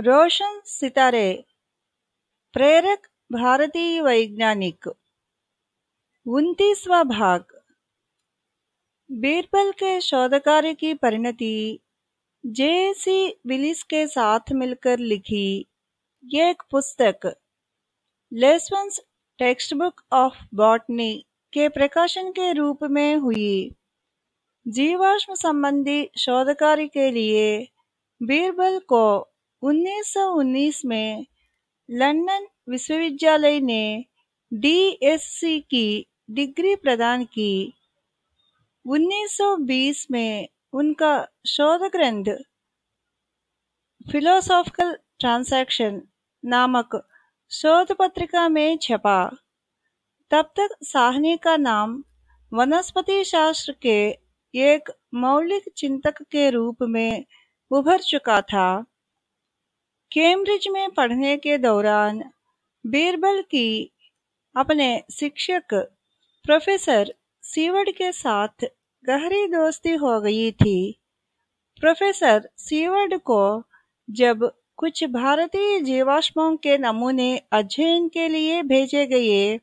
रोशन सितारे, प्रेरक भारतीय वैज्ञानिक, उनतीसवा भाग। बीरबल के शोध कार्य की परिणति जेसी विलिस के साथ मिलकर लिखी एक पुस्तक, लेसवंस टेक्स्ट बुक ऑफ़ बॉटनी के प्रकाशन के रूप में हुई। जीवाश्म संबंधी शोध कार्य के लिए बीरबल को 1919 में लंदन विश्वविद्यालय ने डीएससी की डिग्री प्रदान की। 1920 में उनका शोध ग्रंथ फिलोसॉफिकल ट्रांसैक्शन नामक शोध पत्रिका में छपा। तब तक साहनी का नाम वनस्पति शास्त्र के एक मौलिक चिंतक के रूप में उभर चुका था। कैम्ब्रिज में पढ़ने के दौरान बीरबल की अपने शिक्षक प्रोफेसर सीवर्ड के साथ गहरी दोस्ती हो गई थी। प्रोफेसर सीवर्ड को जब कुछ भारतीय जीवाश्मों के नमूने अध्ययन के लिए भेजे गए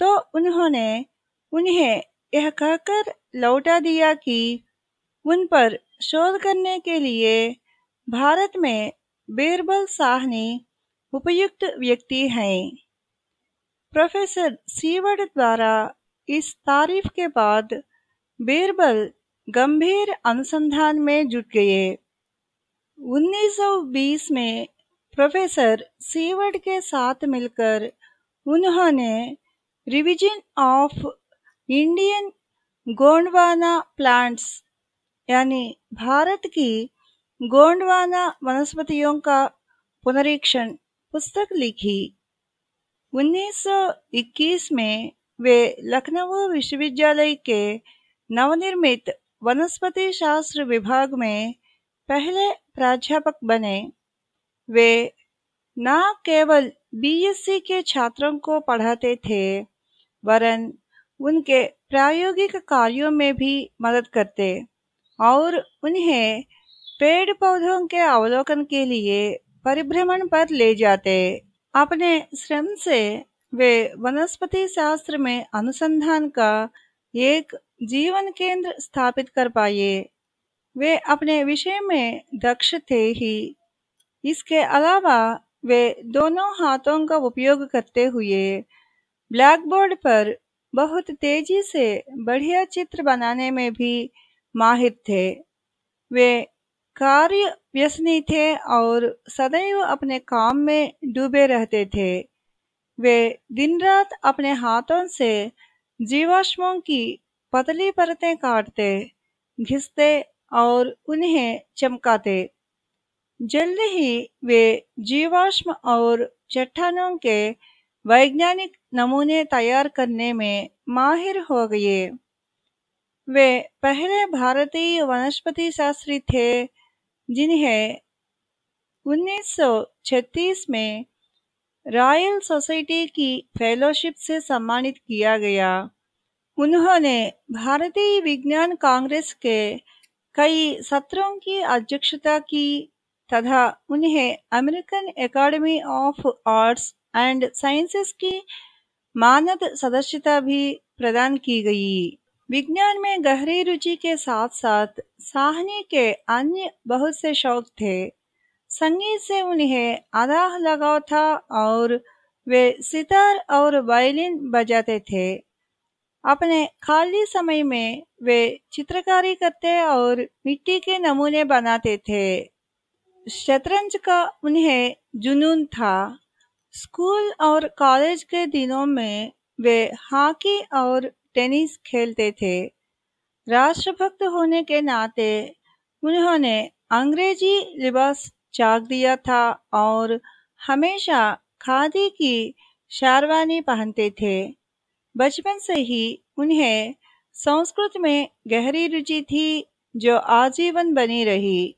तो उन्होंने उन्हें यह कहकर लौटा दिया कि उन पर शोध करने के लिए भारत में बीरबल साहनी उपयुक्त व्यक्ति हैं। प्रोफेसर सीवर्ड द्वारा इस तारीफ़ के बाद बीरबल गंभीर अनुसंधान में जुट गए। 1920 में प्रोफेसर सीवर्ड के साथ मिलकर उन्होंने revision of Indian Gondwana plants, यानी भारत की गोंडवाना वनस्पतियों का पुनरीक्षण पुस्तक लिखी। 1921 में वे लखनऊ विश्वविद्यालय के नवनिर्मित वनस्पति शास्त्र विभाग में पहले प्राध्यापक बने। वे न केवल बीएससी के छात्रों को पढ़ाते थे, वरन उनके प्रायोगिक कार्यों में भी मदद करते और उन्हें पेड़ पौधों के अवलोकन के लिए परिभ्रमण पर ले जाते। अपने श्रम से वे वनस्पति शास्त्र में अनुसंधान का एक जीवन केंद्र स्थापित कर पाए। वे अपने विषय में दक्ष थे ही। इसके अलावा वे दोनों हाथों का उपयोग करते हुए ब्लैक बोर्ड पर बहुत तेज़ी से बढ़िया चित्र बनाने में भी माहिर थे। वे कार्य व्यसनी थे और सदैव अपने काम में डूबे रहते थे। वे दिन रात अपने हाथों से जीवाश्मों की पतली परतें काटते, घिसते और उन्हें चमकाते। जल्द ही वे जीवाश्म और चट्टानों के वैज्ञानिक नमूने तैयार करने में माहिर हो गए। वे पहले भारतीय वनस्पति शास्त्री थे जिन्हें 1936 में रॉयल सोसाइटी की फेलोशिप से सम्मानित किया गया। उन्होंने भारतीय विज्ञान कांग्रेस के कई सत्रों की अध्यक्षता की तथा उन्हें American Academy of Arts and Sciences की मानद सदस्यता भी प्रदान की गई। विज्ञान में गहरी रुचि के साथ साथ साहनी के अन्य बहुत से शौक थे। संगीत से उन्हें आधा लगाव था और वे सितार और वायलिन बजाते थे। अपने खाली समय में वे चित्रकारी करते और मिट्टी के नमूने बनाते थे। शतरंज का उन्हें जुनून था। स्कूल और कॉलेज के दिनों में वे हॉकी और टेनिस खेलते थे। राष्ट्रभक्त होने के नाते उन्होंने अंग्रेज़ी लिबास चाक दिया था और हमेशा खादी की शारवानी पहनते थे। बचपन से ही उन्हें संस्कृत में गहरी रुचि थी जो आजीवन बनी रही।